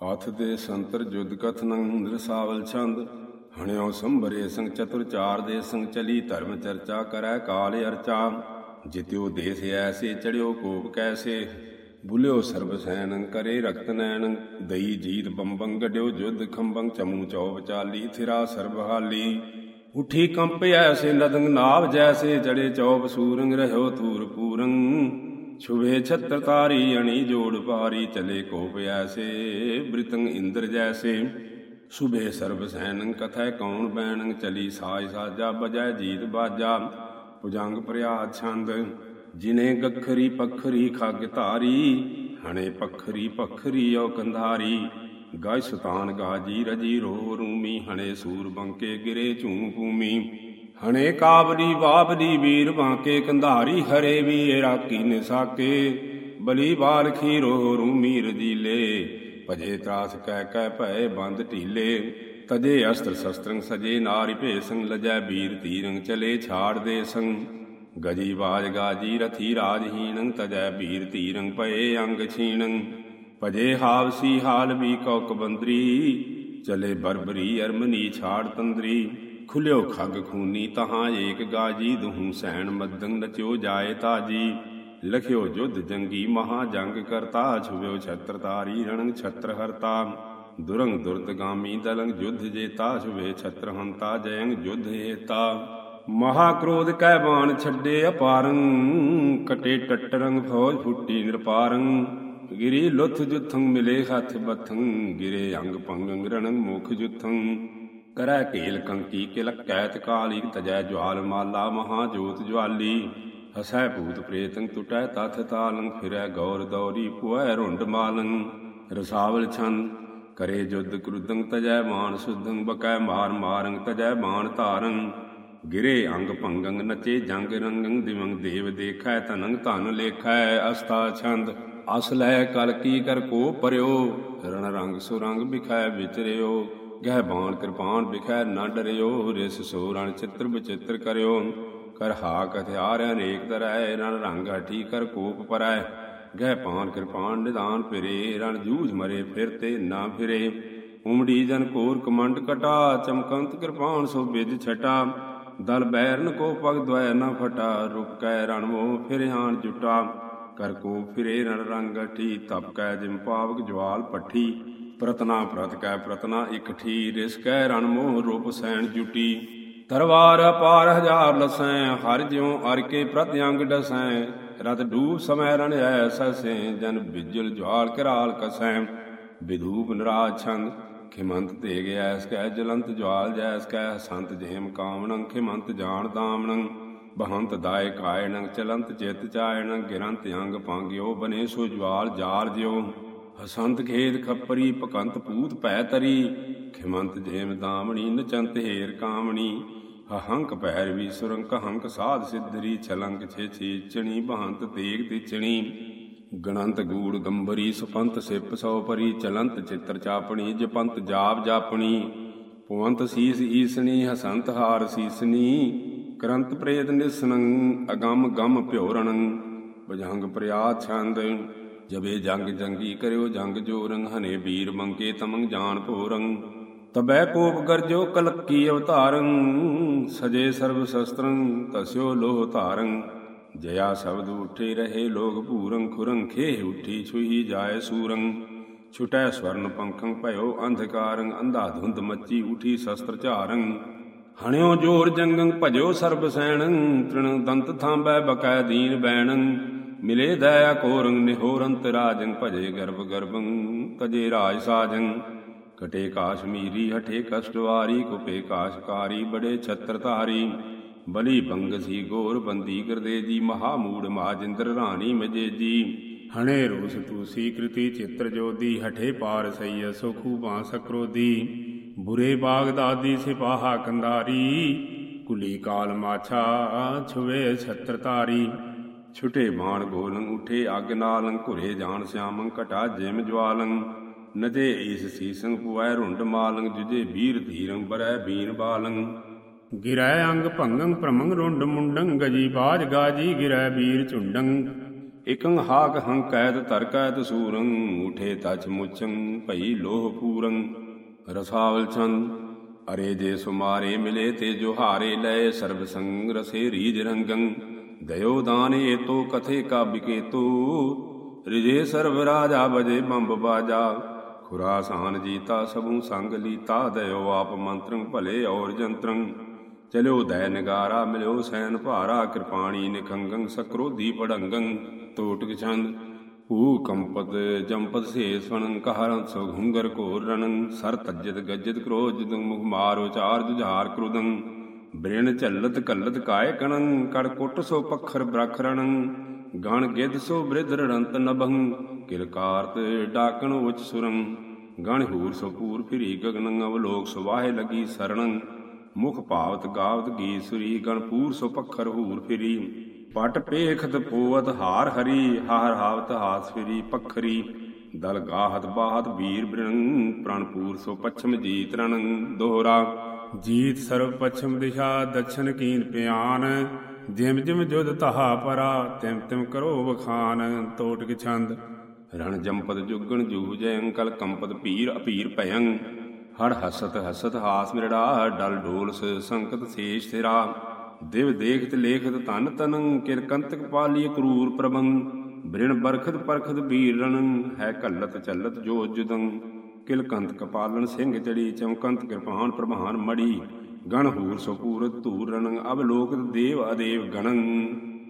ਅਥ ਦੇ ਸੰਤਰ ਜੁਦ ਕਥਨੰ ਰਸਾਵਲ ਛੰਦ, ਹਣਿਓ ਸੰਭਰੇ ਸੰਗ ਚਤੁਰ ਚਾਰ ਦੇ ਸੰਗ ਚਲੀ ਧਰਮ ਚਰਚਾ ਕਰੈ ਕਾਲ ਅਰਚਾ। ਜਿਤਿਓ ਦੇਸ ਐਸੇ ਚੜਿਓ ਕੋਪ ਕੈਸੇ, ਬੁਲਿਓ ਸਰਬ ਸੈਨ ਕਰੇ ਰਖਤ ਨੈਣ। ਦਈ ਜੀਤ ਬੰਬੰ ਗਡਿਓ ਜੁਦ ਖੰਬੰ ਚਮੂ ਚੌਬ ਚਾਲੀ ਥਿਰਾ ਸਰਬ ਹਾਲੀ। ਉਠੀ ਕੰਪ ਐਸੇ ਨਦੰਗ ਨਾਵ ਜੈਸੇ, ਜੜੇ ਚੌਬ ਸੂਰੰਗ ਰਹਿਓ ਤੂਰ ਪੂਰੰ। ਛੁਵੇ ਛਤਰ ਤਾਰੀ ਅਣੀ ਜੋੜ ਪਾਰੀ ਚਲੇ ਕੋਪ ਐਸੇ, ਬ੍ਰਿਤੰਗ ਇੰਦਰ ਜੈਸੇ। ਸੁਬੇ ਸਰਬ ਸੈਨੰ ਕਥੈ ਕੌਣ ਬੈਣੰ ਚਲੀ ਸਾਜ ਸਾਜਾ, ਬਜੈ ਜੀਤ ਬਾਜਾ। ਪੁਜੰਗ ਪ੍ਰਿਆਦ ਛੰਦ, ਜਿਨੇ ਗਖਰੀ ਪਖਰੀ ਖੱਗ ਧਾਰੀ, ਹਣੇ ਪਖਰੀ ਪਖਰੀ ਓ ਕੰਧਾਰੀ। ਗਾਇ ਸੁਤਾਨ ਗਾਜੀ ਰਜੀ ਰੋ ਰੂਮੀ, ਹਣੇ ਸੂਰ ਬੰਕੇ ਗਿਰੇ ਝੂਮ ਭੂਮੀ। ਹਣੇ ਕਾਬਰੀ ਬਾਬਦੀ ਵੀਰ ਬਾਂਕੇ ਕੰਧਾਰੀ, ਹਰੇ ਵੀ ਰਾਕੀ ਨਿਸਾਕੇ। ਬਲੀ ਬਾਲ ਖੀਰੋ ਰੂਮੀ ਰਜੀਲੇ ਭਜੇ ਤਰਾਸ ਕਹਿ ਕਹਿ ਭਏ ਬੰਦ ਢੀਲੇ। ਤਜੇ ਅਸਤਰ ਸ਼ਸਤਰੰ ਸਜੇ ਨਾਰੀ ਭੇਸੰਗ ਲਜੈ ਵੀਰ ਤੀਰੰ ਚਲੇ ਛਾੜ ਦੇ ਸੰਗ ਗਜੀ ਬਾਜ ਗਾਜੀ ਰਥੀ ਰਾਜਹੀਣੰ ਤਜੈ ਵੀਰ ਤੀਰੰ ਭਏ ਅੰਗ ਛੀਣੰ। ਭਜੇ ਹਾਵਸੀ ਹਾਲ ਵੀ ਕੌਕ ਬੰਦਰੀ, ਚਲੇ ਬਰਬਰੀ ਅਰਮਨੀ ਛਾੜ ਤੰਦਰੀ। ਖੁਲਿਓ ਖੱਗ ਖੂਨੀ ਤਹਾਂ ਏਕ ਗਾਜੀ, ਦੁਹੂ ਸੈਣ ਮਦੰ ਨਚਿਓ ਜਾਏ ਤਾਜੀ। ਲਖਿਓ ਜੁਧ ਜੰਗੀ ਮਹਾ ਜੰਗ ਕਰਤਾ, ਛੁਵਿਓ ਛਤਰ ਤਾਰੀ ਰਣੰ ਛਤਰ ਹਰਤਾ। ਦੁਰੰਗ ਦੁਰਦਗਾਮੀ ਦਲੰਗ ਜੁਧ ਜੇਤਾ ਛੁਬੇ ਛਤਰ ਹੰਤਾ ਜਯੰਗ ਜੁਧ ਏਤਾ। ਮਹਾ ਕ੍ਰੋਧ ਕੈ ਬਾਣ ਛੱਡੇ ਅਪਾਰੰ, ਕਟੇ ਟਟਰੰਗ ਫੌਜ ਫੁੱਟੀ ਨਿਰਪਾਰੰ। ਗਿਰੀ ਲੁਥ ਜੁਥੰ ਮਿਲੇ ਹੱਥ ਬਥੰ, ਗਿਰੇ ਅੰਗ ਪੰਗ ਰਣੰ ਮੁਖ ਜੁਥੰ। ਕਰੈ ਕੇਲ ਕੰਕੀ ਕਿਲ ਕੈਤ ਕਾਲੀ, ਤਜੈ ਜਵਾਲ ਮਾਲਾ ਮਹਾ ਜੋਤ ਜਵਾਲੀ ਹਸੈ ਭੂਤ ਪ੍ਰੇਤੰ ਟੁਟੈ ਤਥ ਤਾਲੰ, ਫਿਰੈ ਗੌਰ ਦੌਰੀ ਪੁਐ ਰੁੰਡ ਮਾਲੰ। ਰਸਾਵਲ ਛੰਦ ਕਰੇ ਜੁਦ ਕ੍ਰੁਦੰ, ਤਜੈ ਮਾਨ ਸੁਧੰ, ਬਕੈ ਮਾਰ ਮਾਰੰ, ਤਜੈ ਬਾਣ ਧਾਰੰ। ਗਿਰੇ ਅੰਗ ਭੰਗੰ, ਨਚੇ ਜੰਗ ਰੰਗੰ ਦਿਵੰਗ ਦੇਵ ਦੇਖੈ ਤਨੰ ਧਨ ਲੇਖੈ ਅਸਤਾ ਛੰਦ। ਅਸ ਲੈ ਕਲ ਕੀ ਕਰ ਕੋ ਪਰਿਓ ਰਣ ਰੰਗ ਸੁਰੰਗ ਬਿਖੈ ਵਿਚਰਿਓ ਗਹਿ ਬਾਣ ਕਿਰਪਾਨ ਵਿਖੈ ਨਾ ਡਰਿਓ, ਰਿਸ ਸੋ ਰਣ ਚਿੱਤਰ ਬਚਿੱਤਰ ਕਰਿਓ। ਕਰ ਹਾਕ ਹਥਿਆਰ ਅਨੇਕ ਤਰੈ, ਰਣ ਰੰਗ ਹਠੀ ਕਰ ਕੋਪ ਪਰੈ। ਗਹਿ ਪਾਨ ਕਿਰਪਾਨ ਨਿਦਾਨ ਫਿਰੇ, ਰਣ ਜੂਝ ਮਰੇ ਫਿਰ ਤੇ ਨਾ ਫਿਰੇ। ਉਮੜੀ ਜਨ ਕੋਰ ਕਮੰਡ ਕਟਾ, ਚਮਕੰਤ ਕਿਰਪਾਨ ਸੋ ਬਿਜ ਛਟਾ। ਦਲ ਬੈਰਨ ਕੋ ਪਗ ਦਵੈ ਨਾ ਫਟਾ, ਰੁਕ ਕੈ ਰਣ ਮੋ ਫਿਰ ਹਾਨ ਜੁਟਾ। ਕਰ ਕੋ ਫਿਰੇ ਰਣ ਰੰਗ ਠੀ ਤਪ ਕੈ ਜਿਮ ਪਾਵਕ ਜਵਾਲ ਪੱਠੀ। ਪ੍ਰਤਨਾ ਪ੍ਰਤ ਕੈ ਪ੍ਰਤਨਾ ਇਕਠੀ ਰਿਸ ਕੈ ਰਣ ਮੋਹ ਰੂਪ ਸੈਣ ਜੁਟੀ। ਤਰਵਾਰ ਅਪਾਰ ਹਜ਼ਾਰ ਲਸੈ, ਹਰ ਜਿਉ ਅਰ ਕੇ ਪ੍ਰਤ ਅੰਗ ਡਸੈ। ਰਤ ਡੂਬ ਸਮੈ ਰਣ ਐਸੈ ਸੇ ਜਨ ਬਿਜਲ ਜਵਾਲ ਕਰਾਲ ਕਸੈ। ਵਿਧੂਪ ਨਰਾਜ ਛੰਦ, ਖਿਮੰਤ ਤੇ ਗਿਆ ਐਸ ਕੈ ਜਲੰਤ ਜਵਾਲ ਜੈਸ ਕੈ, ਸੰਤ ਜੇਮ ਕਾਮਣੰ ਖਿਮੰਤ ਜਾਣ ਦਾਮਣੰ ਬਹੰਤ ਦਾਇ ਕਾਇਣੰ, ਚਲੰਤ ਚਿਤ ਚਾਇਣੰ, ਗਿਰੰਤ ਅੰਗ ਪਾਂਗਿਓ ਬਨੇ ਸੋ ਜਵਾਲ ਜਾਰ ਜਿਉ। ਹਸੰਤ ਖੇਦ ਖੱਪਰੀ ਪਕੰਤ ਭੂਤ ਭੈ ਤਰੀ, ਖਿਮੰਤ ਜੇਮ ਦਾਮਣੀ, ਨਚੰਤ ਹੇਰ ਕਾਮਣੀ। ਹਹੰਕ ਪੈਰਵੀ ਸੁਰੰਕ ਹੰਕ ਸਾਧ ਸਿੱਧਰੀ, ਛਲੰਕ ਛੇ ਛੇ ਚਣੀ, ਬਹੰਤ ਤੇਗ ਤਿਚਣੀ ਗਣੰਤ ਗੂੜ ਗੰਬਰੀ, ਸੁਪੰਤ ਸਿਪ ਸੋ ਪਰੀ, ਚਲੰਤ ਚਿੱਤਰ ਚਾਪਣੀ, ਜਪੰਤ ਜਾਪ ਜਾਪਣੀ। ਪਵੰਤ ਸੀਸ ਈਸਣੀ, ਹਸੰਤ ਹਾਰ ਸੀਸਨੀ ਕਰੰਤ ਪ੍ਰੇਤ ਨਿਸਨੰ, ਅਗੰਮ ਗਮ ਭਿਉਰਣੰ ਬਜਹੰਗ ਪ੍ਰਿਆਤ ਛੰਦ ਜਬੇ ਜੰਗ ਜੰਗੀ ਕਰਿਓ ਜੰਗ ਜੋਰੰ ਹਨੇ ਵੀਰ ਮੰਕੇ ਤਮੰ ਜਾਣ ਭੋਰੰ ਤਬੈ ਕੋਪ ਗਰਜੋ ਕਲਕੀ ਅਵਤਾਰੰ, ਸਜੇ ਸਰਬ ਸ਼ਸਤਰੰ, ਤਸਿਓ ਲੋਹ ਧਾਰੰ। ਜਇਆ ਸ਼ਬਦ ਉਠੇ ਰਹੇ ਲੋਗ ਭੂਰੰ, ਖੁਰੰ ਖੇਹ ਉਠੀ ਛੁਈ ਜਾਏ ਸੂਰੰ। ਛੁਟੈ ਸਵਰਨ ਪੰਖੰ ਭਇਓ ਅੰਧਕਾਰੰ, ਅੰਧਾ ਧੁੰਦ ਮੱਚੀ ਉਠੀ ਸ਼ਸਤਰ ਝਾਰੰ। ਹਣਿਓ ਜੋਰ ਜੰਗੰ ਭਜਿਓ ਸਰਬ ਸੈਣੰ, ਤ੍ਰਿਣ ਦੰਤ ਥਾਂਬੈ ਬਕੈ ਦੀਨ ਬੈਣੰ। ਮਿਲੇ ਦਇਆ ਕੋਰੰ ਨਿਹੋਰੰਤ ਰਾਜੰ ਭਜੇ ਗਰਭ ਗਰਭੰ ਕਜੇ ਰਾਜ ਸਾਜੰ। ਕਟੇ ਕਾਸ਼ਮੀਰੀ ਹਠੇ ਕਸ਼ਟਵਾਰੀ ਕੁਪੇ ਕਾਸ਼ਕਾਰੀ ਬੜੇ ਛਤਰ ਧਾਰੀ। ਬਲੀ ਬੰਗਸੀ ਗੋਰ ਬੰਦੀ ਕਰਦੇ ਜੀ, ਮਹਾ ਮਾਜਿੰਦਰ ਰਾਣੀ ਮਜੇ ਜੀ। ਹਣੇ ਰੂਸ ਤੂਸੀ ਕ੍ਰਿਤੀ ਚਿੱਤਰ ਜੋਦੀ, ਹਠੇ ਪਾਰ ਸਈਆ ਸੁਖੂ ਬਾਂਸ ਕ੍ਰੋਧੀ। ਬੁਰੇ ਬਾਗ ਦਾਦੀ ਸਿਪਾਹਾ ਕੰਦਾਰੀ ਕੁਲੀ ਕਾਲ ਮਾਛਾ ਛੁਵੇ ਛਤਰ ਤਾਰੀ ਛੁਟੇ ਬਾਣ ਗੋਲੰ ਉਠੇ ਅੱਗ ਨਾਲੰ ਘੁਰੇ ਜਾਣ ਸਿਆਮੰ ਘਟਾ ਜਿਮ ਜਵਾਲੰ। ਨਦੇ ਈਸ ਸੀਸੰ ਪੁਐ ਰੁੰਡ ਮਾਲੰ, ਜੁਜੇ ਵੀਰ ਧੀਰੰ ਬਰੈ ਬੀਨ ਬਾਲੰ। ਗਿਰੈ ਅੰਗ ਭੰਗੰ ਪ੍ਰਮੰਗ ਰੁੰਡ ਮੁੰਡੰ, ਗਜੀ ਬਾਜ ਗਾਜੀ ਗਿਰੈ ਵੀਰ ਝੁੰਡੰ। ਇਕੰ ਹਾਕ ਹੰਕੈਤ ਤਰਕੈਤ ਧਰ ਸੂਰੰ, ਉਠੇ ਤਚ ਮੁਚੰ ਭਈ ਲੋਹ ਪੂਰੰ। ਰਸਾਵਲ ਚੰਦ ਅਰੇ ਜੇ ਸੁਮਾਰੇ ਮਿਲੇ ਤੇ ਜੁਹਾਰੇ ਲਏ ਸਰਬ ਸੰਗ ਰਸੇ ਰੀਜ ਰੰਗੰ। ਦਇਓ ਦਾਨ ਏਤੋ ਕਥੇ ਕਾਬਿਕੇਤੂ ਰਿਜੇ ਸਰਬ ਰਾਜਾ ਬਜੇ ਬੰਬ ਬਾਜਾ। ਖੁਰਾਸਾਨ ਜੀਤਾ ਸਭੂ ਸੰਗ ਲੀਤਾ, ਦਇਓ ਆਪ ਮੰਤਰੰ ਭਲੇ ਔਰ ਜੰਤਰੰ। ਚਲਿਓ ਦੈ ਨਗਾਰਾ, ਮਿਲਿਓ ਸੈਨ ਭਾਰਾ, ਕਿਰਪਾਣੀ ਨਿਖੰਗੰ ਸਕਰੋਧੀ ਪੜੰਗੰ। ਤੋਟਕ ਚੰਦ ਊ ਕੰਪਤ ਜੰਪਤ ਸੇ ਸਵਨੰ ਕਹਰੰ ਸੋ ਘੁੰਗਰ ਕੋ ਸਰ ਤਜਤ ਗੱਜਤ ਕ੍ਰੋਧ ਜਦੰ ਮੁਖ ਮਾਰ ਉਚਾਰ ਜੁਝਾਰ ਕ੍ਰੁਦੰ ਬ੍ਰਿਣ ਝੱਲਤ ਕਲਤ ਕਾਇ ਕਣੰ, ਕੜ ਕੁੱਟ ਸੋ ਪੱਖਰ ਬ੍ਰਖ ਗਣ ਗਿੱਧ ਸੋ ਬ੍ਰਿਧ ਰਣੰਤ ਨਭੰ ਕਿਰਕਾਰਤ ਡਾਕਣ ਉਚ ਸੁਰੰ। ਗਣ ਹੂਰ ਸੋ ਪੂਰ ਫਿਰੀ ਗਗਨੰ, ਅਵਲੋਕ ਸੁਵਾਹੇ ਲਗੀ ਸਰਣੰ। ਮੁਖ ਭਾਵਤ ਗਾਵਤ ਗੀ ਸੁਰੀ, ਗਣ ਪੂਰ ਸੋ ਪੱਖਰ ਹੂਰ ਫਿਰੀ। ਪਟ ਪੇਖਤ ਪੋਵਤ ਹਾਰ ਹਰੀ, ਹਾਰ ਹਾਵਤ ਹਾਸ ਫਿਰੀ ਪਖਰੀ। ਦਲ ਗਾਹਤ ਬਾਹਤ ਵੀਰ ਬ੍ਰਿਣ ਪ੍ਰਣਪੂਰ ਸੋ ਪਛਮ ਜੀਤ ਰਣ ਦੋਹਰਾ। ਜੀਤ ਸਰਵ ਪਛਮ ਦਿਸ਼ਾ ਦਛਨ ਕੀਨ ਪਿਆਨ, ਜਿਮ ਜਿਮ ਜੁਦ ਤਹਾ ਪਰਾ, ਤਿਮ ਤਿਮ ਕਰੋ ਬਖਾਨ ਤੋਟਕ ਛੰਦ। ਰਣ ਜੰਪਤ ਜੁਗਣ ਜੂਜੈ ਅੰਕਲ ਕੰਪਤ ਪੀਰ ਅਪੀਰ ਭਯੰ। ਹੜ ਹਸਤ ਹਸਤ ਹਾਸ ਮਿਰੜਾ, ਡਲ ਢੋਲਸ ਸੰਕਟ ਸੇਸ਼ ਤੇਰਾ ਦਿਵ ਦੇਖਤ ਲੇਖਤ ਤਨ ਤਨੰ ਕਿਰਕੰਤਕ ਪਾਲੀ ਕਰੂਰ ਪ੍ਰਬੰ ਬ੍ਰਿਣ ਬਰਖਤ ਪਰਖਤ ਬੀਰ ਰਣੰ ਹੈ ਕਲਤ ਚੱਲਤ ਜੋ ਜੁਦੰ। ਕਿਲਕੰਤ ਕਪਾਲਨ ਸਿੰਘ ਚੜੀ, ਚਮਕੰਤ ਕਿਰਪਾਨ ਪ੍ਰਭਾਨ ਮੜੀ। ਗਣ ਹੂਰ ਸੁਪੂਰਤ ਧੂਰ ਰਣੰ, ਅਬ ਲੋਕਤ ਦੇਵ ਅਦੇਵ ਗਣੰ।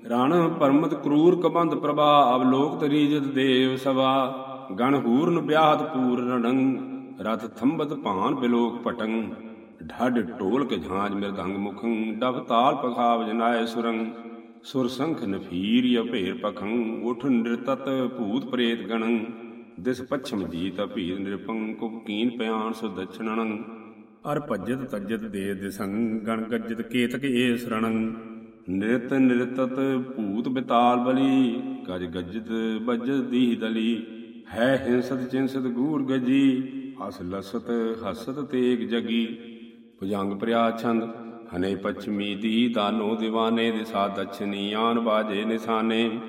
ਰਾਣ ਪਰਮਤ ਕਰੂਰ ਕਬੰਧ ਪ੍ਰਭਾ, ਅਬ ਲੋਕਤ ਰੀਜਤ ਦੇਵ ਸਵਾ ਗਣ ਹੂਰਨ ਵਿਆਹਤ ਪੂਰ ਰਣੰ, ਰਥ ਥੰਬਤ ਭਾਨ ਬਿਲੋਕ ਪਟੰ। ਢੱਡ ਢੋਲਕ ਝਾਂਜ ਮਿਰਦੰਗ ਮੁਖੰ ਡਬ ਤਾਲ ਪਖਾਵ ਜਨਾਏ ਸੁਰੰ। ਸੁਰਸੰਖ ਨਫੀਰ ਅਭੇਰ ਪਖੰ ਉਠ ਨਿਰਤਤ ਭੂਤ ਪ੍ਰੇਤ ਗਣੰ। ਦਿਸ ਪਛਮ ਜੀਤ ਅਭੀਰ ਨਿਰਪੰ ਕੁਕੀਨ ਪਿਆਨ ਸੁ ਦਛਣੰ। ਅਰ ਭਜਤ ਤਜਤ ਦੇ ਦਿਸੰ, ਗਣ ਗੱਜਤ ਕੇਤਕ ਏ ਸਰਣੰ। ਨਿਰਤ ਨਿਰਤਤ ਭੂਤ ਬਿਤਾਲ ਬਲੀ, ਗਜ ਗੱਜਤ ਬਜਤ ਦੀਹ ਦਲੀ। ਹੈ ਹਿੰਸਤ ਚਿੰਸਤ ਗੂੜ ਗਜੀ ਅਸ ਲਸਤ ਹਸਤ ਤੇਗ ਜਗੀ। ਭੁਜੰਗ ਪ੍ਰਿਆ ਛੰਦ ਹਨੇ ਪਛਮੀ ਦੀ ਤਾਨੋ دیਵਾਨੇ ਦਿਸਾ ਦਛਨੀ ਆਨ ਬਾਜੇ ਨਿਸ਼ਾਨੇ।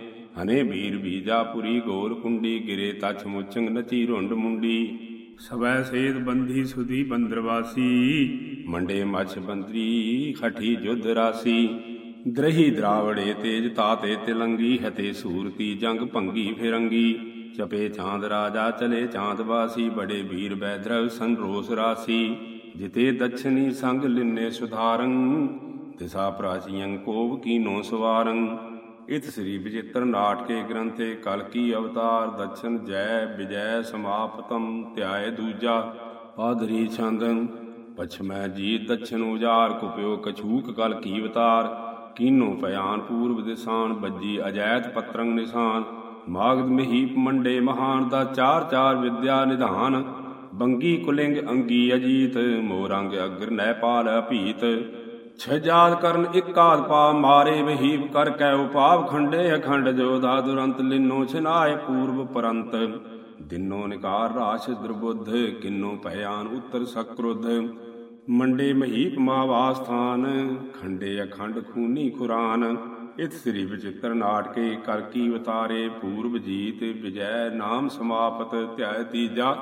ਹਨੇ ਵੀਰ ਬੀਜਾਪੁਰੀ ਗੋਲ ਕੁੰਡੀ, ਗਿਰੇ ਤਛ ਮੁਚੰਗ ਨਚੀ ਰੁੰਡ ਮੁੰਡੀ। ਸਵੈ ਸੇਦ ਬੰਧੀ ਸੁਧੀ ਬੰਦਰਵਾਸੀ। ਮੰਡੇ ਮਛ ਬੰਦਰੀ, ਖਠੀ ਜੁਧ ਰਾਸੀ। ਦ੍ਰਹੀ ਦਰਾਵੜੇ ਤੇਜ ਤਾਤੇ ਤਿਲੰਗੀ, ਹਤੇ ਸੂਰਤੀ ਜੰਗ ਭੰਗੀ ਫਿਰੰਗੀ। ਚਪੇ ਚਾਂਦ ਰਾਜਾ ਚਲੇ ਚਾਂਦ ਵਾਸੀ, ਬੜੇ ਵੀਰ ਬੈਦਰਵ ਸੰਰੋਸ ਰਾਸੀ। ਜਿਤੇ ਦਛਨੀ ਸੰਗ ਲਿੰਨੇ ਸੁਧਾਰੰ ਦਿਸ਼ਾ ਪ੍ਰਾਚੀਯੰ ਕੋਵ ਕੀਨੋ ਸਵਾਰੰ। ਇਤ ਸ੍ਰੀ ਵਿਜੇਤਰ ਨਾਟਕੇ ਗ੍ਰੰਥੇ ਕਲਕੀ ਅਵਤਾਰ ਦਛਨ ਜੈ ਵਿਜੈ ਸਮਾਪਤਮ ਧਿਆਏ ਦੂਜਾ ਆਦਰੀ ਛੰਦੰ। ਪਛਮੈ ਜੀ ਦਛਨ ਉਜਾਰ ਕੁਪਿਓ ਕਛੂਕ ਕਲ ਕੀ ਅਵਤਾਰ। ਕੀਨੋ ਭਿਆਨ ਪੂਰਬ ਦਿਸਾਨ, ਬੱਜੀ ਅਜੈਤ ਪਤਰੰਗ ਨਿਸ਼ਾਨ। ਮਾਗਦ ਮਹੀਪ ਮੰਡੇ ਮਹਾਨ ਦਾ ਚਾਰ ਚਾਰ ਵਿਦਿਆ ਨਿਧਾਨ। ਬੰਗੀ ਕੁਲਿੰਗ ਅੰਗੀ ਅਜੀਤ, ਮੋਰੰਗ ਅਗਰ ਨੈਪਾਲ ਅਭੀਤ ਛਜਾਦ ਕਰਨ ਇਕਾਦ ਪਾ ਮਾਰੇ ਵਹੀਬ ਕਰ ਕੈ ਉਪਾਵ। ਖੰਡੇ ਅਖੰਡ ਜੋਧਾ ਦੁਰੰਤ ਲਿਨੋ ਛਨਾਏ ਪੂਰਬ ਪਰੰਤ। ਦਿਨੋ ਨਿਕਾਰ ਰਾਸ਼ ਦੁਰਬੁੱਧ, ਕਿੰਨੋ ਭਿਆਨ ਉਤਰ ਸਕਰੁਧ। ਮੰਡੇ ਮਹੀਪ ਮਾਵਾਸਥਾਨ ਖੰਡੇ ਅਖੰਡ ਖੂਨੀ ਖੁਰਾਨ। ਇਤ ਸ੍ਰੀ ਵਿਚਿਤ੍ਰ ਨਾਟਕੇ ਕਰ ਕੀ ਅਵਤਾਰੇ ਪੂਰਬ ਜੀਤ ਵਿਜੈ ਨਾਮ ਸਮਾਪਤ ਧਿਆਇ ਤੀਜਾ।